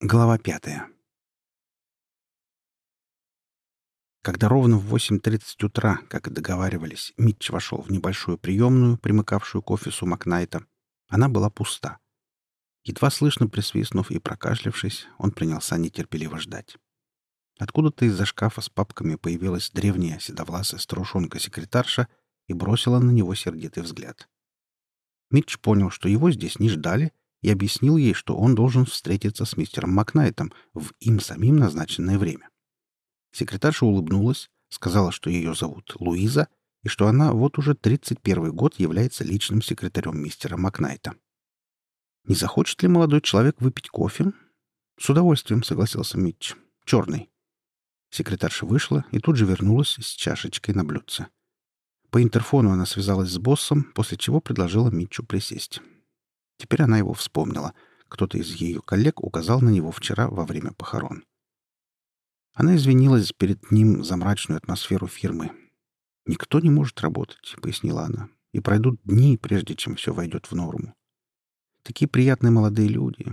Глава пятая. Когда ровно в 8.30 утра, как и договаривались, Митч вошел в небольшую приемную, примыкавшую к офису Макнайта, она была пуста. Едва слышно присвистнув и прокашлявшись, он принялся нетерпеливо ждать. Откуда-то из-за шкафа с папками появилась древняя седовласая старушонка-секретарша и бросила на него сердитый взгляд. Митч понял, что его здесь не ждали — и объяснил ей, что он должен встретиться с мистером Макнайтом в им самим назначенное время. Секретарша улыбнулась, сказала, что ее зовут Луиза и что она вот уже 31 год является личным секретарем мистера Макнайта. «Не захочет ли молодой человек выпить кофе?» «С удовольствием», — согласился Митч. «Черный». Секретарша вышла и тут же вернулась с чашечкой на блюдце. По интерфону она связалась с боссом, после чего предложила Митчу присесть. Теперь она его вспомнила. Кто-то из ее коллег указал на него вчера во время похорон. Она извинилась перед ним за мрачную атмосферу фирмы. «Никто не может работать», — пояснила она, — «и пройдут дни, прежде чем все войдет в норму. Такие приятные молодые люди».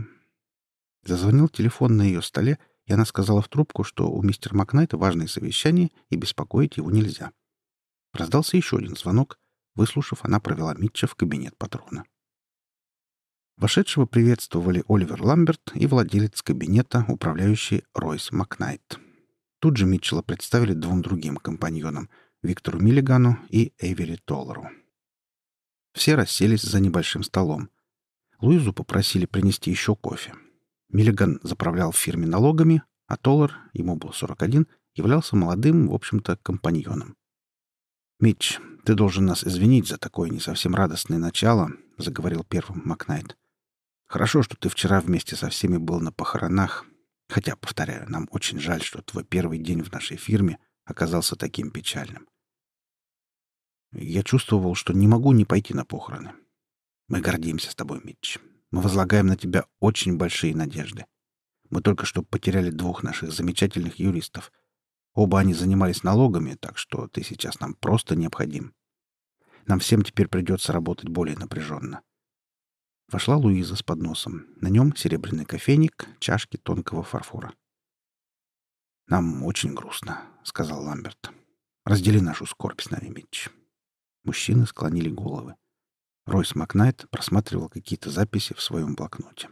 Зазвонил телефон на ее столе, и она сказала в трубку, что у мистера Макнайта важное совещание, и беспокоить его нельзя. Раздался еще один звонок. Выслушав, она провела Митча в кабинет патрона. Вошедшего приветствовали Оливер Ламберт и владелец кабинета, управляющий Ройс Макнайт. Тут же Митчелла представили двум другим компаньонам — Виктору Миллигану и Эйвери Толлеру. Все расселись за небольшим столом. Луизу попросили принести еще кофе. Миллиган заправлял в фирме налогами, а Толлер, ему был 41, являлся молодым, в общем-то, компаньоном. «Митч, ты должен нас извинить за такое не совсем радостное начало», — заговорил первым Макнайт. Хорошо, что ты вчера вместе со всеми был на похоронах. Хотя, повторяю, нам очень жаль, что твой первый день в нашей фирме оказался таким печальным. Я чувствовал, что не могу не пойти на похороны. Мы гордимся с тобой, Митч. Мы возлагаем на тебя очень большие надежды. Мы только что потеряли двух наших замечательных юристов. Оба они занимались налогами, так что ты сейчас нам просто необходим. Нам всем теперь придется работать более напряженно. Вошла Луиза с подносом. На нем серебряный кофейник, чашки тонкого фарфора. «Нам очень грустно», — сказал Ламберт. «Раздели нашу скорбь с нами, Митч». Мужчины склонили головы. Ройс Макнайт просматривал какие-то записи в своем блокноте.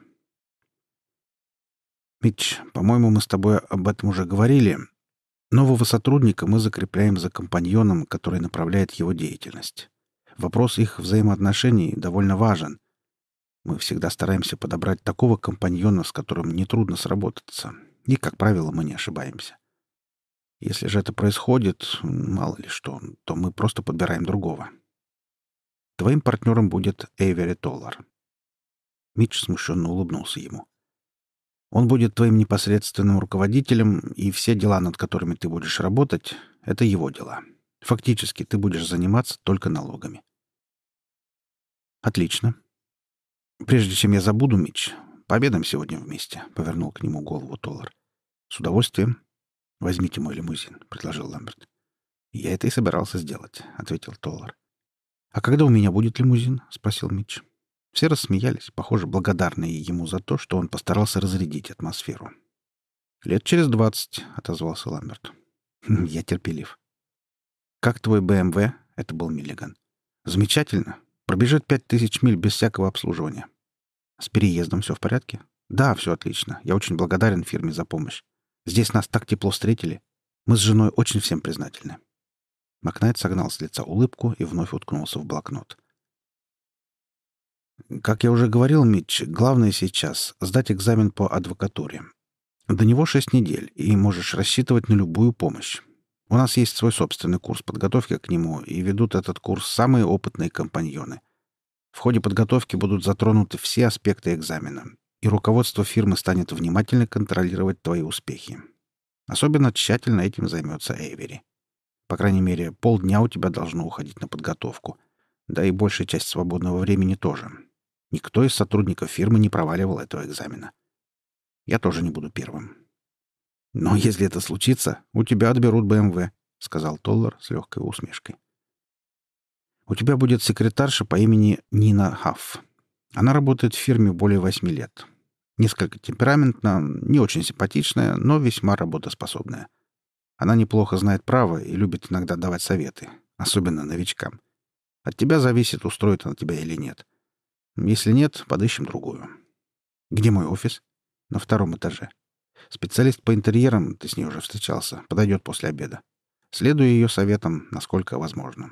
«Митч, по-моему, мы с тобой об этом уже говорили. Нового сотрудника мы закрепляем за компаньоном, который направляет его деятельность. Вопрос их взаимоотношений довольно важен — мы всегда стараемся подобрать такого компаньона, с которым нетрудно сработаться. И, как правило, мы не ошибаемся. Если же это происходит, мало ли что, то мы просто подбираем другого. Твоим партнером будет Эйвери Толлар. Митч смущенно улыбнулся ему. Он будет твоим непосредственным руководителем, и все дела, над которыми ты будешь работать, — это его дела. Фактически ты будешь заниматься только налогами. Отлично. «Прежде чем я забуду, Мич, пообедаем сегодня вместе», — повернул к нему голову Толлар. «С удовольствием. Возьмите мой лимузин», — предложил Ламберт. «Я это и собирался сделать», — ответил Толлар. «А когда у меня будет лимузин?» — спросил Митч. Все рассмеялись, похоже, благодарные ему за то, что он постарался разрядить атмосферу. «Лет через двадцать», — отозвался Ламберт. «Хм, «Я терпелив». «Как твой БМВ?» — это был Миллиган. «Замечательно. Пробежит пять тысяч миль без всякого обслуживания. С переездом все в порядке? Да, все отлично. Я очень благодарен фирме за помощь. Здесь нас так тепло встретили. Мы с женой очень всем признательны. Макнайт согнал с лица улыбку и вновь уткнулся в блокнот. Как я уже говорил, Митч, главное сейчас — сдать экзамен по адвокатуре. До него шесть недель, и можешь рассчитывать на любую помощь. У нас есть свой собственный курс подготовки к нему, и ведут этот курс самые опытные компаньоны. В ходе подготовки будут затронуты все аспекты экзамена, и руководство фирмы станет внимательно контролировать твои успехи. Особенно тщательно этим займется Эйвери. По крайней мере, полдня у тебя должно уходить на подготовку. Да и большая часть свободного времени тоже. Никто из сотрудников фирмы не проваливал этого экзамена. Я тоже не буду первым. «Но если это случится, у тебя отберут БМВ», — сказал Толлар с легкой усмешкой. «У тебя будет секретарша по имени Нина Хафф. Она работает в фирме более восьми лет. Несколько темпераментна, не очень симпатичная, но весьма работоспособная. Она неплохо знает право и любит иногда давать советы, особенно новичкам. От тебя зависит, устроит она тебя или нет. Если нет, подыщем другую. Где мой офис? На втором этаже. Специалист по интерьерам, ты с ней уже встречался, подойдет после обеда. Следую ее советам, насколько возможно.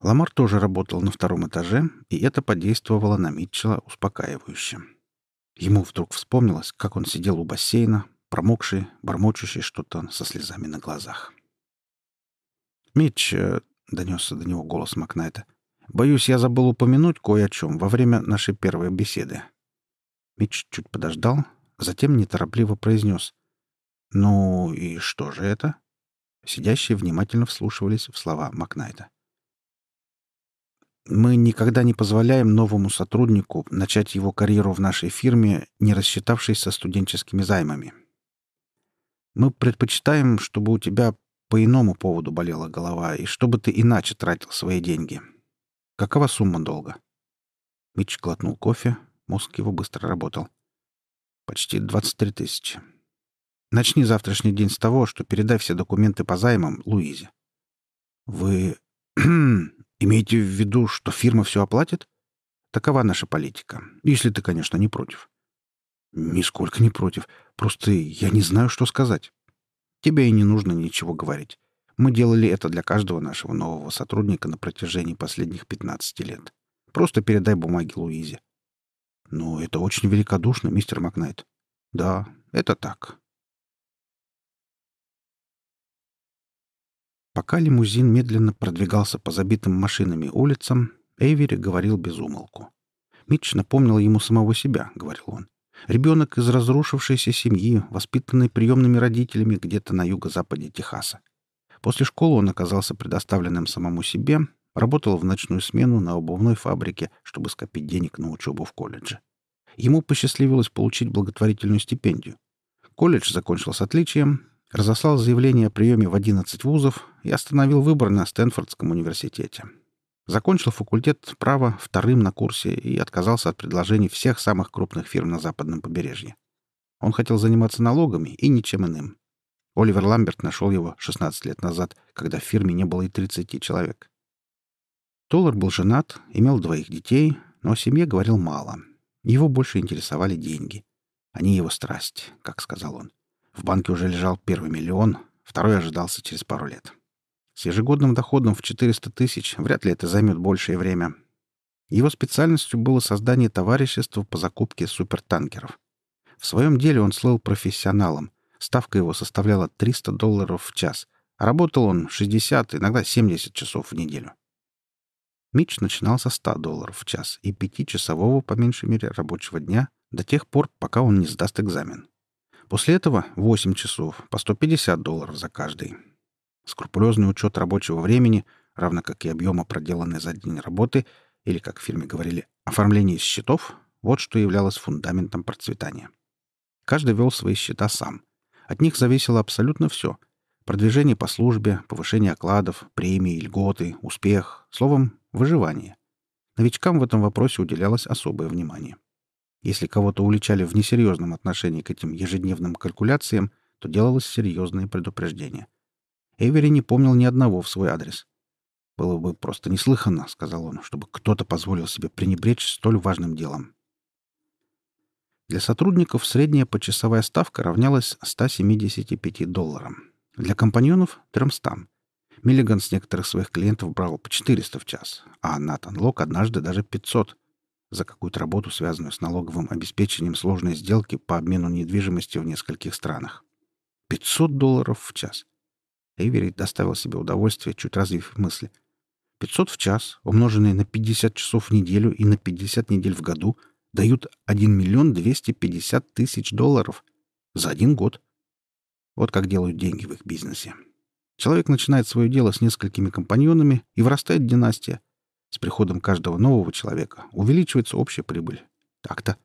Ламар тоже работал на втором этаже, и это подействовало на Митчелла успокаивающе. Ему вдруг вспомнилось, как он сидел у бассейна, промокший, бормочущий что-то со слезами на глазах. «Митч», э, — донесся до него голос Макнайта, — «боюсь, я забыл упомянуть кое о чем во время нашей первой беседы». Митч чуть подождал, затем неторопливо произнес. «Ну и что же это?» Сидящие внимательно вслушивались в слова Макнайта. Мы никогда не позволяем новому сотруднику начать его карьеру в нашей фирме, не рассчитавшись со студенческими займами. Мы предпочитаем, чтобы у тебя по иному поводу болела голова и чтобы ты иначе тратил свои деньги. Какова сумма долга? Митч глотнул кофе, мозг его быстро работал. Почти 23 тысячи. Начни завтрашний день с того, что передай все документы по займам Луизе. Вы Имеете в виду, что фирма все оплатит? Такова наша политика. Если ты, конечно, не против. Нисколько не против. Просто я не знаю, что сказать. Тебе и не нужно ничего говорить. Мы делали это для каждого нашего нового сотрудника на протяжении последних 15 лет. Просто передай бумаги Луизе. Ну, это очень великодушно, мистер Макнайт. Да, это так. Пока лимузин медленно продвигался по забитым машинами улицам, Эйвери говорил без умолку. Митч напомнил ему самого себя, — говорил он. Ребенок из разрушившейся семьи, воспитанный приемными родителями где-то на юго-западе Техаса. После школы он оказался предоставленным самому себе, работал в ночную смену на обувной фабрике, чтобы скопить денег на учебу в колледже. Ему посчастливилось получить благотворительную стипендию. Колледж закончил с отличием, разослал заявление о приеме в 11 вузов и остановил выбор на Стэнфордском университете. Закончил факультет права вторым на курсе и отказался от предложений всех самых крупных фирм на западном побережье. Он хотел заниматься налогами и ничем иным. Оливер Ламберт нашел его 16 лет назад, когда в фирме не было и 30 человек. Толлар был женат, имел двоих детей, но о семье говорил мало. Его больше интересовали деньги. Они его страсть, как сказал он. В банке уже лежал первый миллион, второй ожидался через пару лет. С ежегодным доходом в 400 тысяч вряд ли это займет большее время. Его специальностью было создание товарищества по закупке супертанкеров. В своем деле он слыл профессионалом. Ставка его составляла 300 долларов в час, а работал он 60, иногда 70 часов в неделю. Митч начинал со 100 долларов в час и пятичасового, по меньшей мере, рабочего дня до тех пор, пока он не сдаст экзамен. После этого 8 часов по 150 долларов за каждый. Скрупулезный учет рабочего времени, равно как и объема проделанной за день работы, или, как в фирме говорили, оформление счетов, вот что являлось фундаментом процветания. Каждый вел свои счета сам. От них зависело абсолютно все. Продвижение по службе, повышение окладов, премии, льготы, успех, словом, выживание. Новичкам в этом вопросе уделялось особое внимание. Если кого-то уличали в несерьезном отношении к этим ежедневным калькуляциям, то делалось серьезное предупреждение. Эвери не помнил ни одного в свой адрес. «Было бы просто неслыханно», — сказал он, — «чтобы кто-то позволил себе пренебречь столь важным делом». Для сотрудников средняя почасовая ставка равнялась 175 долларам. Для компаньонов — 300. Миллиган с некоторых своих клиентов брал по 400 в час, а Натан Лок однажды даже 500 за какую-то работу, связанную с налоговым обеспечением сложной сделки по обмену недвижимостью в нескольких странах. 500 долларов в час. Эйвери доставил себе удовольствие, чуть развив мысли. 500 в час, умноженные на 50 часов в неделю и на 50 недель в году, дают 1 миллион 250 тысяч долларов за один год. Вот как делают деньги в их бизнесе. Человек начинает свое дело с несколькими компаньонами, и вырастает династия — с приходом каждого нового человека увеличивается общая прибыль. Так-то.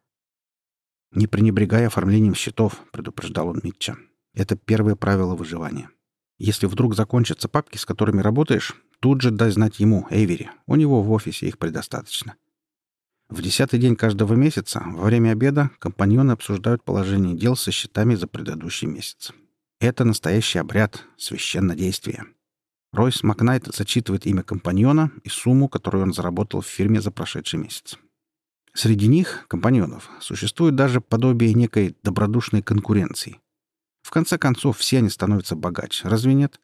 «Не пренебрегай оформлением счетов», — предупреждал он Митча. «Это первое правило выживания. Если вдруг закончатся папки, с которыми работаешь, тут же дай знать ему, Эйвери. У него в офисе их предостаточно». В десятый день каждого месяца, во время обеда, компаньоны обсуждают положение дел со счетами за предыдущий месяц. Это настоящий обряд, священное действие. Ройс Макнайт зачитывает имя компаньона и сумму, которую он заработал в фирме за прошедший месяц. Среди них, компаньонов, существует даже подобие некой добродушной конкуренции. В конце концов, все они становятся богаче, разве нет?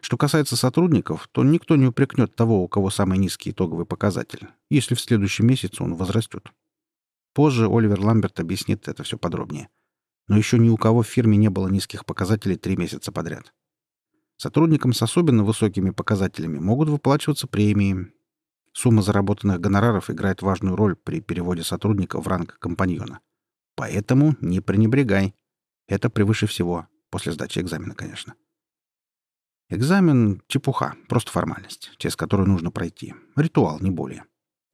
Что касается сотрудников, то никто не упрекнет того, у кого самый низкий итоговый показатель, если в следующем месяце он возрастет. Позже Оливер Ламберт объяснит это все подробнее. Но еще ни у кого в фирме не было низких показателей три месяца подряд. Сотрудникам с особенно высокими показателями могут выплачиваться премии. Сумма заработанных гонораров играет важную роль при переводе сотрудника в ранг компаньона. Поэтому не пренебрегай. Это превыше всего, после сдачи экзамена, конечно. Экзамен — чепуха, просто формальность, через которую нужно пройти. Ритуал, не более.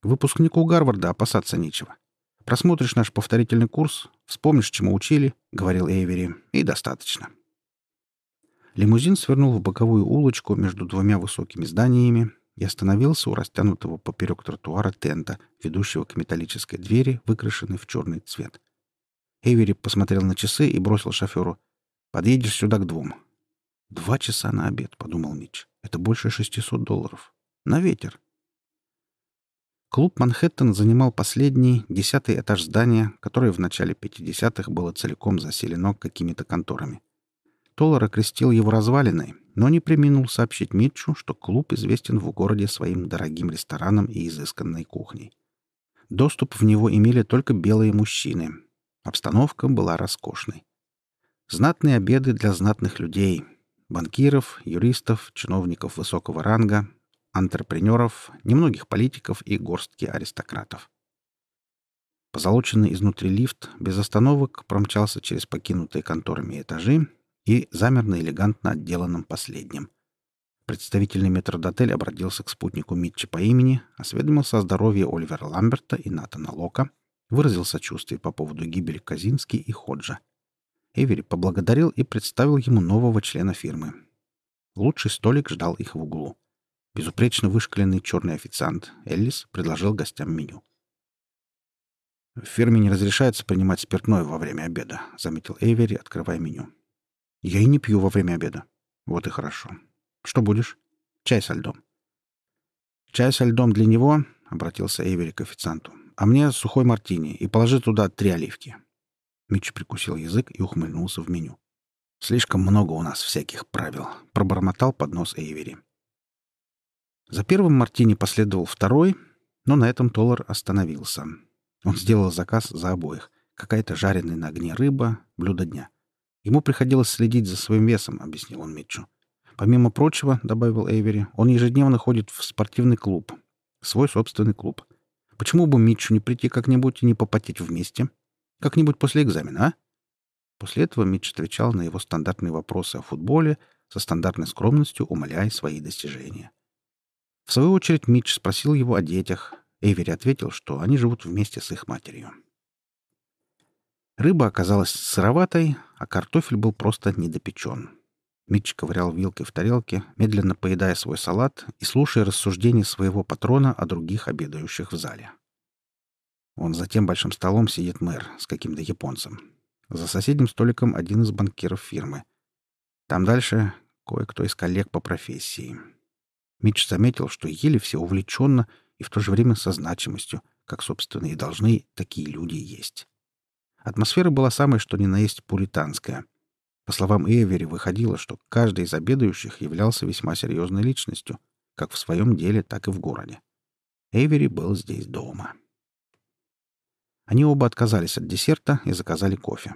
Выпускнику Гарварда опасаться нечего. Просмотришь наш повторительный курс, вспомнишь, чему учили, — говорил Эйвери, — и достаточно. Лимузин свернул в боковую улочку между двумя высокими зданиями и остановился у растянутого поперек тротуара тента, ведущего к металлической двери, выкрашенной в черный цвет. Эйвери посмотрел на часы и бросил шоферу. «Подъедешь сюда к двум». «Два часа на обед», — подумал Митч. «Это больше 600 долларов. На ветер». Клуб «Манхэттен» занимал последний, десятый этаж здания, которое в начале 50-х было целиком заселено какими-то конторами. Толлар окрестил его развалиной, но не преминул сообщить Митчу, что клуб известен в городе своим дорогим рестораном и изысканной кухней. Доступ в него имели только белые мужчины. Обстановка была роскошной. Знатные обеды для знатных людей — банкиров, юристов, чиновников высокого ранга, антрепренеров, немногих политиков и горстки аристократов. Позолоченный изнутри лифт без остановок промчался через покинутые конторами этажи и замер на элегантно отделанном последнем. Представительный метрдотель обратился к спутнику Митча по имени, осведомился о здоровье Оливера Ламберта и Натана Лока, выразил сочувствие по поводу гибели Казински и Ходжа. Эвери поблагодарил и представил ему нового члена фирмы. Лучший столик ждал их в углу. Безупречно вышкаленный черный официант Эллис предложил гостям меню. «В фирме не разрешается принимать спиртное во время обеда», — заметил Эйвери, открывая меню. Я и не пью во время обеда. Вот и хорошо. Что будешь? Чай со льдом. Чай со льдом для него, — обратился Эйвери к официанту. А мне сухой мартини и положи туда три оливки. Митч прикусил язык и ухмыльнулся в меню. «Слишком много у нас всяких правил», — пробормотал под нос Эйвери. За первым мартини последовал второй, но на этом Толлар остановился. Он сделал заказ за обоих. Какая-то жареная на огне рыба, блюдо дня. Ему приходилось следить за своим весом, объяснил он Митчу. Помимо прочего, добавил Эйвери, он ежедневно ходит в спортивный клуб. Свой собственный клуб. Почему бы Митчу не прийти как-нибудь и не попотеть вместе? Как-нибудь после экзамена, а? После этого Митч отвечал на его стандартные вопросы о футболе, со стандартной скромностью умоляя свои достижения. В свою очередь Митч спросил его о детях. Эйвери ответил, что они живут вместе с их матерью. Рыба оказалась сыроватой, а картофель был просто недопечен. Митч ковырял вилкой в тарелке, медленно поедая свой салат и слушая рассуждения своего патрона о других обедающих в зале. Вон за тем большим столом сидит мэр с каким-то японцем. За соседним столиком один из банкиров фирмы. Там дальше кое-кто из коллег по профессии. Митч заметил, что ели все увлеченно и в то же время со значимостью, как, собственно, и должны такие люди есть. Атмосфера была самой что ни на есть пуританская. По словам Эвери, выходило, что каждый из обедающих являлся весьма серьезной личностью, как в своем деле, так и в городе. Эвери был здесь дома. Они оба отказались от десерта и заказали кофе.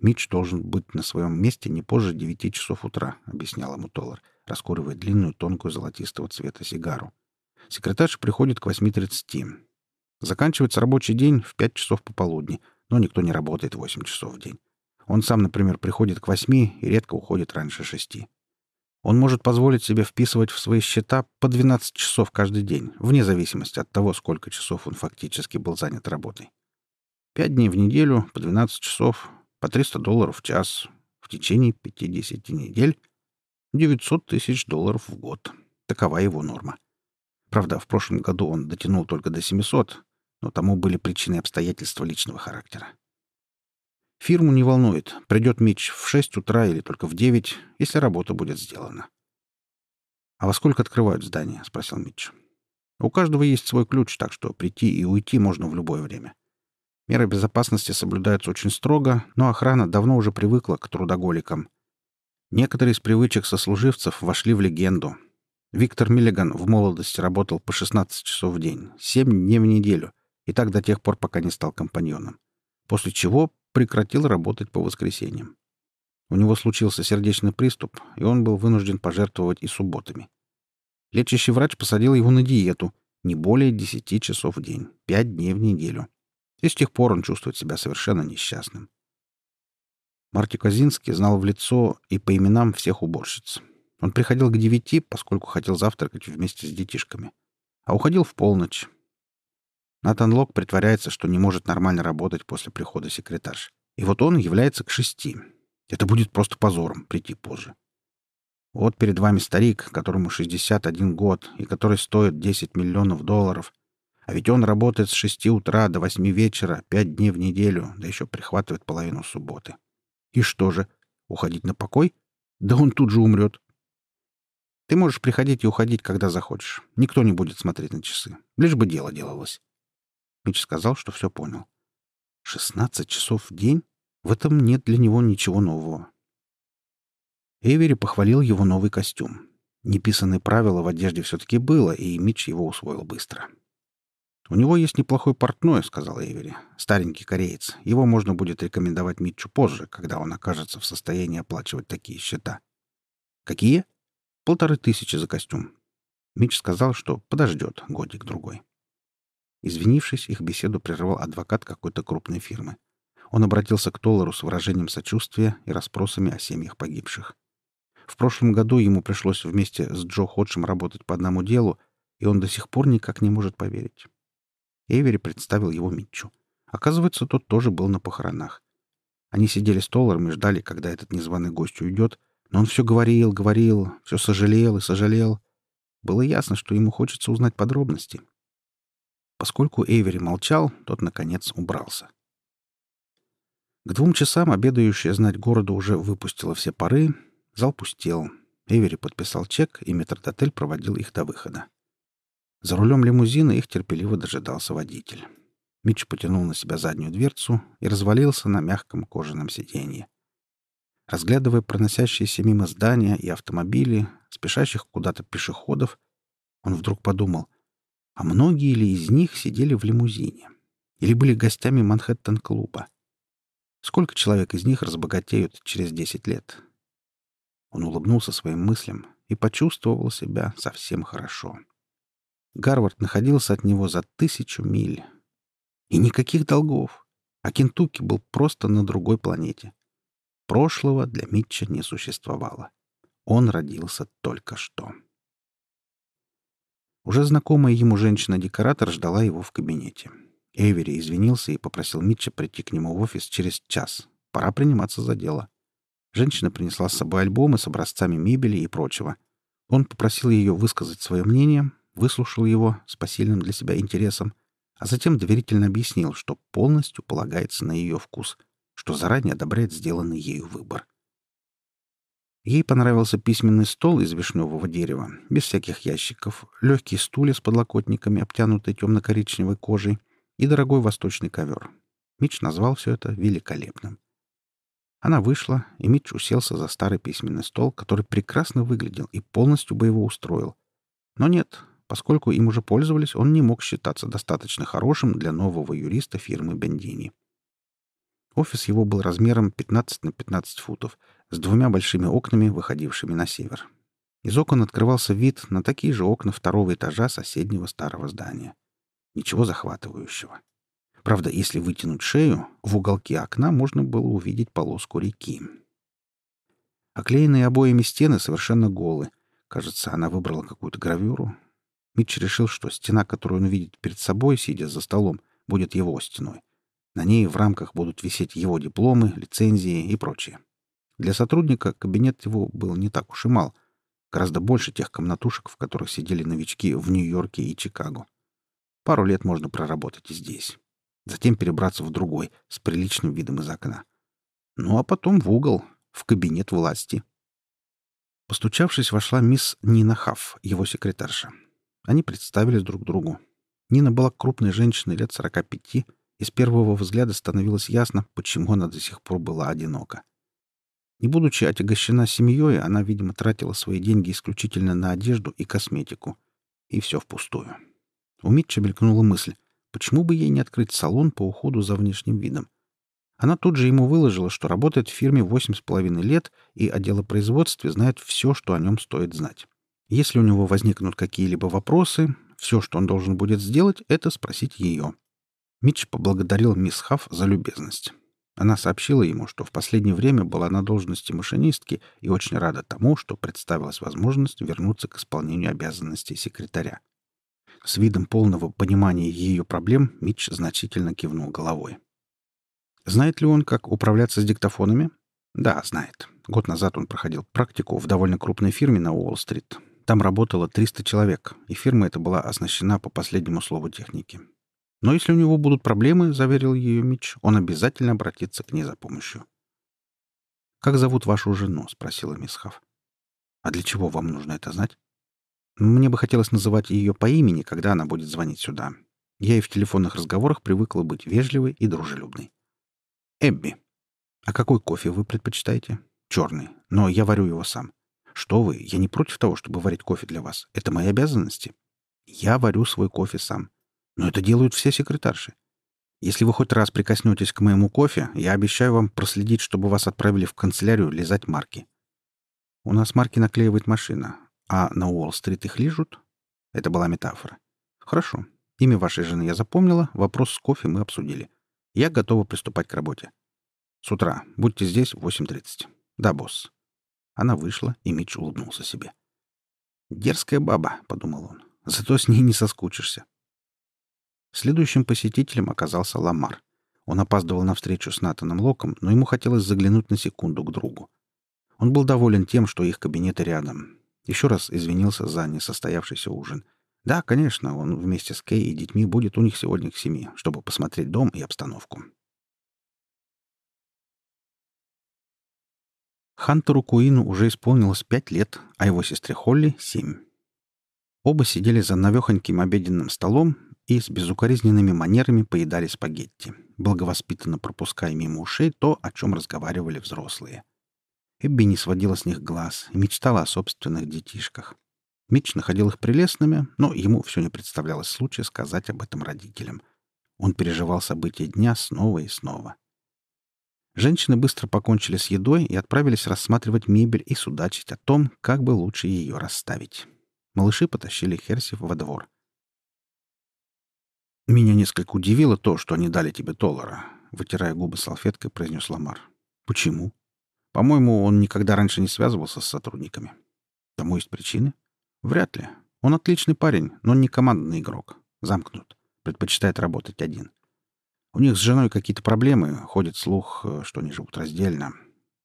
«Митч должен быть на своем месте не позже девяти часов утра», — объяснял ему Толлар, раскуривая длинную тонкую золотистого цвета сигару. «Секретарша приходит к 8.30. Заканчивается рабочий день в пять часов пополудни, но никто не работает 8 часов в день. Он сам, например, приходит к 8 и редко уходит раньше 6. Он может позволить себе вписывать в свои счета по 12 часов каждый день, вне зависимости от того, сколько часов он фактически был занят работой. Пять дней в неделю, по 12 часов, по 300 долларов в час, в течение 50 недель, 900 тысяч долларов в год. Такова его норма. Правда, в прошлом году он дотянул только до 700, но тому были причины обстоятельства личного характера. Фирму не волнует, придет Митч в шесть утра или только в девять, если работа будет сделана. «А во сколько открывают здание?» — спросил Митч. «У каждого есть свой ключ, так что прийти и уйти можно в любое время. Меры безопасности соблюдаются очень строго, но охрана давно уже привыкла к трудоголикам. Некоторые из привычек сослуживцев вошли в легенду. Виктор Миллиган в молодости работал по 16 часов в день, 7 дней в неделю, и так до тех пор, пока не стал компаньоном. После чего прекратил работать по воскресеньям. У него случился сердечный приступ, и он был вынужден пожертвовать и субботами. Лечащий врач посадил его на диету не более 10 часов в день, 5 дней в неделю. И с тех пор он чувствует себя совершенно несчастным. Марти Казинский знал в лицо и по именам всех уборщиц. Он приходил к девяти, поскольку хотел завтракать вместе с детишками, а уходил в полночь. Натан Лок притворяется, что не может нормально работать после прихода секретарш. И вот он является к шести. Это будет просто позором прийти позже. Вот перед вами старик, которому 61 год и который стоит 10 миллионов долларов. А ведь он работает с 6 утра до 8 вечера, 5 дней в неделю, да еще прихватывает половину субботы. И что же, уходить на покой? Да он тут же умрет. Ты можешь приходить и уходить, когда захочешь. Никто не будет смотреть на часы. Лишь бы дело делалось. Мич сказал, что все понял. Шестнадцать часов в день? В этом нет для него ничего нового. Эвери похвалил его новый костюм. Неписанное правило в одежде все-таки было, и Мич его усвоил быстро. «У него есть неплохой портной», — сказал Эвери. «Старенький кореец. Его можно будет рекомендовать Митчу позже, когда он окажется в состоянии оплачивать такие счета». «Какие?» «Полторы тысячи за костюм». Митч сказал, что подождет годик-другой. Извинившись, их беседу прервал адвокат какой-то крупной фирмы. Он обратился к Толлару с выражением сочувствия и расспросами о семьях погибших. В прошлом году ему пришлось вместе с Джо Ходшем работать по одному делу, и он до сих пор никак не может поверить. Эйвери представил его Митчу. Оказывается, тот тоже был на похоронах. Они сидели с Толларом и ждали, когда этот незваный гость уйдет, но он все говорил, говорил, все сожалел и сожалел. Было ясно, что ему хочется узнать подробности. Поскольку Эйвери молчал, тот, наконец, убрался. К двум часам обедающая знать города уже выпустила все пары, зал пустел. Эйвери подписал чек, и метрдотель проводил их до выхода. За рулем лимузина их терпеливо дожидался водитель. Митч потянул на себя заднюю дверцу и развалился на мягком кожаном сиденье. Разглядывая проносящиеся мимо здания и автомобили, спешащих куда-то пешеходов, он вдруг подумал, а многие ли из них сидели в лимузине? Или были гостями Манхэттен-клуба? Сколько человек из них разбогатеют через 10 лет? Он улыбнулся своим мыслям и почувствовал себя совсем хорошо. Гарвард находился от него за тысячу миль. И никаких долгов. А Кентукки был просто на другой планете. Прошлого для Митча не существовало. Он родился только что. Уже знакомая ему женщина-декоратор ждала его в кабинете. Эвери извинился и попросил Митча прийти к нему в офис через час. Пора приниматься за дело. Женщина принесла с собой альбомы с образцами мебели и прочего. Он попросил ее высказать свое мнение, выслушал его с посильным для себя интересом, а затем доверительно объяснил, что полностью полагается на ее вкус, что заранее одобряет сделанный ею выбор. Ей понравился письменный стол из вишневого дерева, без всяких ящиков, легкие стулья с подлокотниками, обтянутые темно-коричневой кожей, и дорогой восточный ковер. Мич назвал все это великолепным. Она вышла, и Митч уселся за старый письменный стол, который прекрасно выглядел и полностью бы его устроил. Но нет, поскольку им уже пользовались, он не мог считаться достаточно хорошим для нового юриста фирмы Бендини. Офис его был размером 15 на 15 футов, с двумя большими окнами, выходившими на север. Из окон открывался вид на такие же окна второго этажа соседнего старого здания. Ничего захватывающего. Правда, если вытянуть шею, в уголке окна можно было увидеть полоску реки. Оклеенные обоями стены совершенно голы. Кажется, она выбрала какую-то гравюру. Митч решил, что стена, которую он видит перед собой, сидя за столом, будет его стеной. На ней в рамках будут висеть его дипломы, лицензии и прочее. Для сотрудника кабинет его был не так уж и мал. Гораздо больше тех комнатушек, в которых сидели новички в Нью-Йорке и Чикаго. Пару лет можно проработать и здесь. Затем перебраться в другой, с приличным видом из окна. Ну а потом в угол, в кабинет власти. Постучавшись, вошла мисс Нина Хафф, его секретарша. Они представились друг другу. Нина была крупной женщиной лет 45, и с первого взгляда становилось ясно, почему она до сих пор была одинока. Не будучи отягощена семьей, она, видимо, тратила свои деньги исключительно на одежду и косметику. И все впустую. У Митча мелькнула мысль, почему бы ей не открыть салон по уходу за внешним видом? Она тут же ему выложила, что работает в фирме восемь с половиной лет и о делопроизводстве знает все, что о нем стоит знать. Если у него возникнут какие-либо вопросы, все, что он должен будет сделать, это спросить ее. Митч поблагодарил мисс Хафф за любезность. Она сообщила ему, что в последнее время была на должности машинистки и очень рада тому, что представилась возможность вернуться к исполнению обязанностей секретаря. С видом полного понимания ее проблем Митч значительно кивнул головой. Знает ли он, как управляться с диктофонами? Да, знает. Год назад он проходил практику в довольно крупной фирме на Уолл-стрит. Там работало 300 человек, и фирма эта была оснащена по последнему слову техники. Но если у него будут проблемы, заверил ее Митч, он обязательно обратится к ней за помощью. «Как зовут вашу жену?» — спросила мисс Хафф. «А для чего вам нужно это знать?» «Мне бы хотелось называть ее по имени, когда она будет звонить сюда. Я и в телефонных разговорах привыкла быть вежливой и дружелюбной». Эбби. А какой кофе вы предпочитаете? Черный. Но я варю его сам. Что вы? Я не против того, чтобы варить кофе для вас. Это мои обязанности. Я варю свой кофе сам. Но это делают все секретарши. Если вы хоть раз прикоснетесь к моему кофе, я обещаю вам проследить, чтобы вас отправили в канцелярию лизать марки. У нас марки наклеивает машина, а на Уолл-стрит их лижут. Это была метафора. Хорошо. Имя вашей жены я запомнила, вопрос с кофе мы обсудили. Я готова приступать к работе. С утра. Будьте здесь в 8.30. Да, босс. Она вышла, и Митч улыбнулся себе. «Дерзкая баба», — подумал он. «Зато с ней не соскучишься». Следующим посетителем оказался Ламар. Он опаздывал на встречу с Натаном Локом, но ему хотелось заглянуть на секунду к другу. Он был доволен тем, что их кабинеты рядом. Еще раз извинился за несостоявшийся ужин — да, конечно, он вместе с Кей и детьми будет у них сегодня к семи, чтобы посмотреть дом и обстановку. Хантеру Куину уже исполнилось пять лет, а его сестре Холли — семь. Оба сидели за навехоньким обеденным столом и с безукоризненными манерами поедали спагетти, благовоспитанно пропуская мимо ушей то, о чем разговаривали взрослые. Эбби не сводила с них глаз и мечтала о собственных детишках — Митч находил их прелестными, но ему все не представлялось случая сказать об этом родителям. Он переживал события дня снова и снова. Женщины быстро покончили с едой и отправились рассматривать мебель и судачить о том, как бы лучше ее расставить. Малыши потащили Херси во двор. «Меня несколько удивило то, что они дали тебе Толлара», — вытирая губы салфеткой, произнес Ламар. «Почему?» «По-моему, он никогда раньше не связывался с сотрудниками». «Тому есть причины?» Вряд ли. Он отличный парень, но не командный игрок. Замкнут. Предпочитает работать один. У них с женой какие-то проблемы, ходит слух, э, что они живут раздельно.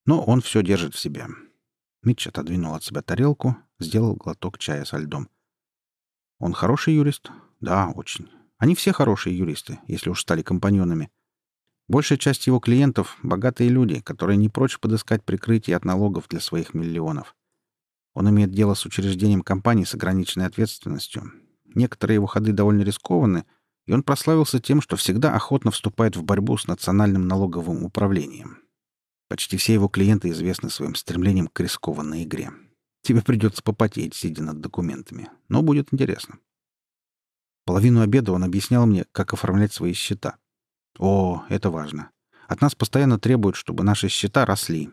Но он все держит в себе. Митч отодвинул от себя тарелку, сделал глоток чая со льдом. Он хороший юрист? Да, очень. Они все хорошие юристы, если уж стали компаньонами. Большая часть его клиентов — богатые люди, которые не прочь подыскать прикрытие от налогов для своих миллионов. Он имеет дело с учреждением компании с ограниченной ответственностью. Некоторые его ходы довольно рискованы, и он прославился тем, что всегда охотно вступает в борьбу с национальным налоговым управлением. Почти все его клиенты известны своим стремлением к рискованной игре. Тебе придется попотеть, сидя над документами. Но будет интересно. Половину обеда он объяснял мне, как оформлять свои счета. О, это важно. От нас постоянно требуют, чтобы наши счета росли.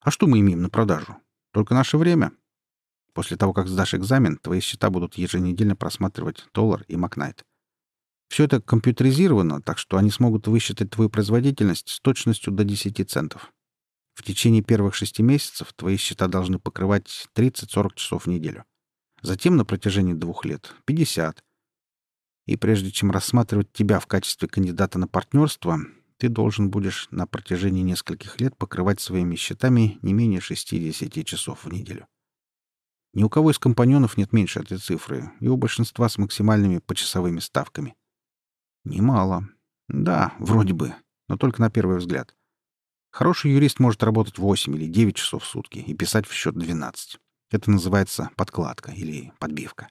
А что мы имеем на продажу? Только наше время. После того, как сдашь экзамен, твои счета будут еженедельно просматривать Толлар и Макнайт. Все это компьютеризировано, так что они смогут высчитать твою производительность с точностью до 10 центов. В течение первых шести месяцев твои счета должны покрывать 30-40 часов в неделю. Затем на протяжении двух лет — 50. И прежде чем рассматривать тебя в качестве кандидата на партнерство, ты должен будешь на протяжении нескольких лет покрывать своими счетами не менее 60 часов в неделю. Ни у кого из компаньонов нет меньше этой цифры, и у большинства с максимальными почасовыми ставками. Немало. Да, вроде бы, но только на первый взгляд. Хороший юрист может работать 8 или 9 часов в сутки и писать в счет 12. Это называется подкладка или подбивка.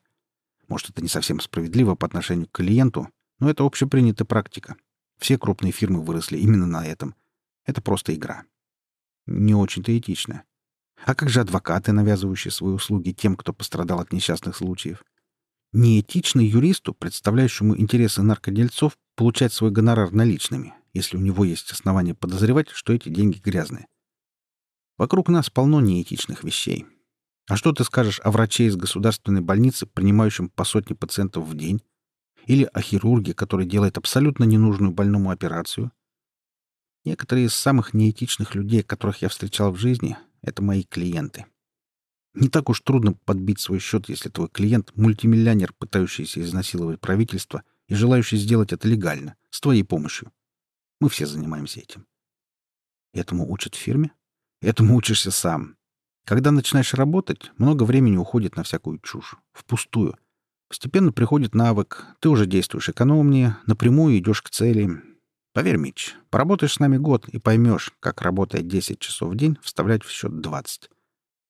Может, это не совсем справедливо по отношению к клиенту, но это общепринятая практика. Все крупные фирмы выросли именно на этом. Это просто игра. Не очень-то этично. А как же адвокаты, навязывающие свои услуги тем, кто пострадал от несчастных случаев? Неэтично юристу, представляющему интересы наркодельцов, получать свой гонорар наличными, если у него есть основания подозревать, что эти деньги грязные. Вокруг нас полно неэтичных вещей. А что ты скажешь о враче из государственной больницы, принимающем по сотне пациентов в день? Или о хирурге, который делает абсолютно ненужную больному операцию? Некоторые из самых неэтичных людей, которых я встречал в жизни, — это мои клиенты. Не так уж трудно подбить свой счет, если твой клиент — мультимиллионер, пытающийся изнасиловать правительство и желающий сделать это легально, с твоей помощью. Мы все занимаемся этим. Этому учат в фирме? Этому учишься сам. Когда начинаешь работать, много времени уходит на всякую чушь, впустую. Постепенно приходит навык, ты уже действуешь экономнее, напрямую идешь к цели. Поверь, Мич, поработаешь с нами год и поймешь, как, работая 10 часов в день, вставлять в счет 20.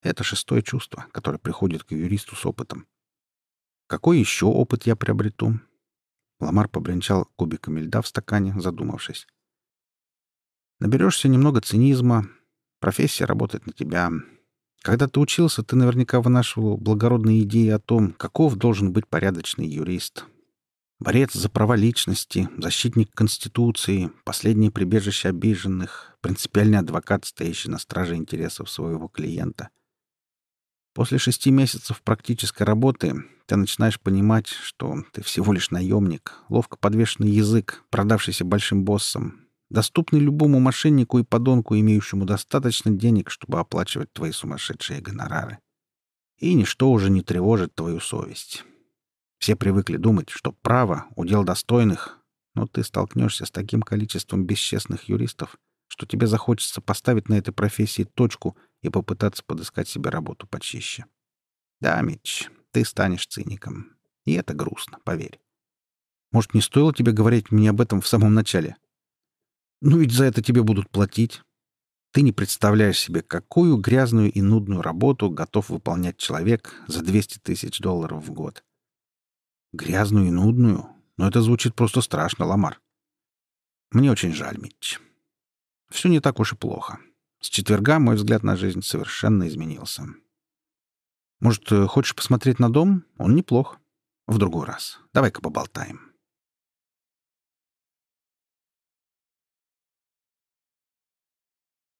Это шестое чувство, которое приходит к юристу с опытом. Какой еще опыт я приобрету? Ламар побренчал кубиками льда в стакане, задумавшись. Наберешься немного цинизма, профессия работает на тебя, когда ты учился, ты наверняка вынашивал благородные идеи о том, каков должен быть порядочный юрист. Борец за права личности, защитник Конституции, последнее прибежище обиженных, принципиальный адвокат, стоящий на страже интересов своего клиента. После шести месяцев практической работы ты начинаешь понимать, что ты всего лишь наемник, ловко подвешенный язык, продавшийся большим боссом, доступный любому мошеннику и подонку, имеющему достаточно денег, чтобы оплачивать твои сумасшедшие гонорары. И ничто уже не тревожит твою совесть. Все привыкли думать, что право — удел достойных, но ты столкнешься с таким количеством бесчестных юристов, что тебе захочется поставить на этой профессии точку и попытаться подыскать себе работу почище. Да, Митч, ты станешь циником. И это грустно, поверь. Может, не стоило тебе говорить мне об этом в самом начале? Ну ведь за это тебе будут платить. Ты не представляешь себе, какую грязную и нудную работу готов выполнять человек за 200 тысяч долларов в год. Грязную и нудную? Но это звучит просто страшно, Ламар. Мне очень жаль, Митч. Все не так уж и плохо. С четверга мой взгляд на жизнь совершенно изменился. Может, э, хочешь посмотреть на дом? Он неплох. В другой раз. Давай-ка поболтаем.